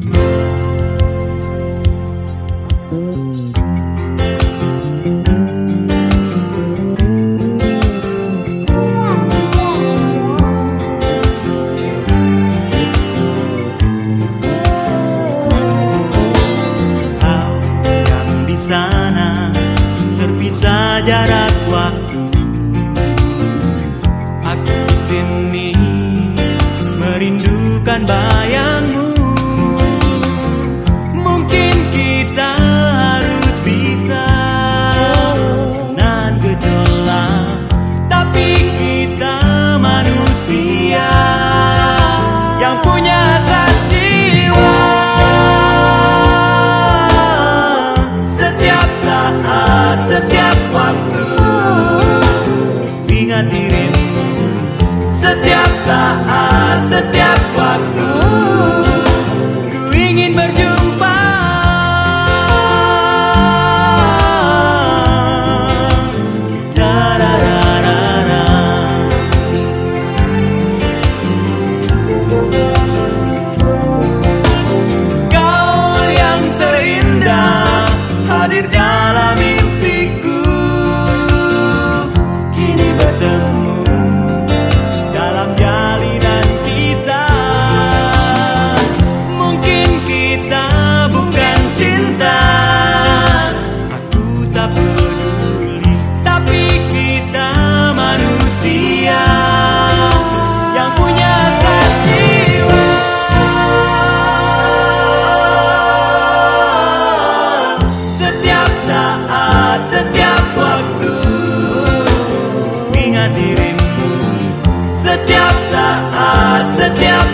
Di sana terpisah jarak waktu. Aku di sini merindukan bayang ingat dirimu. Setiap saat, setiap waktu. dengan dirimu. Setiap saat, setiap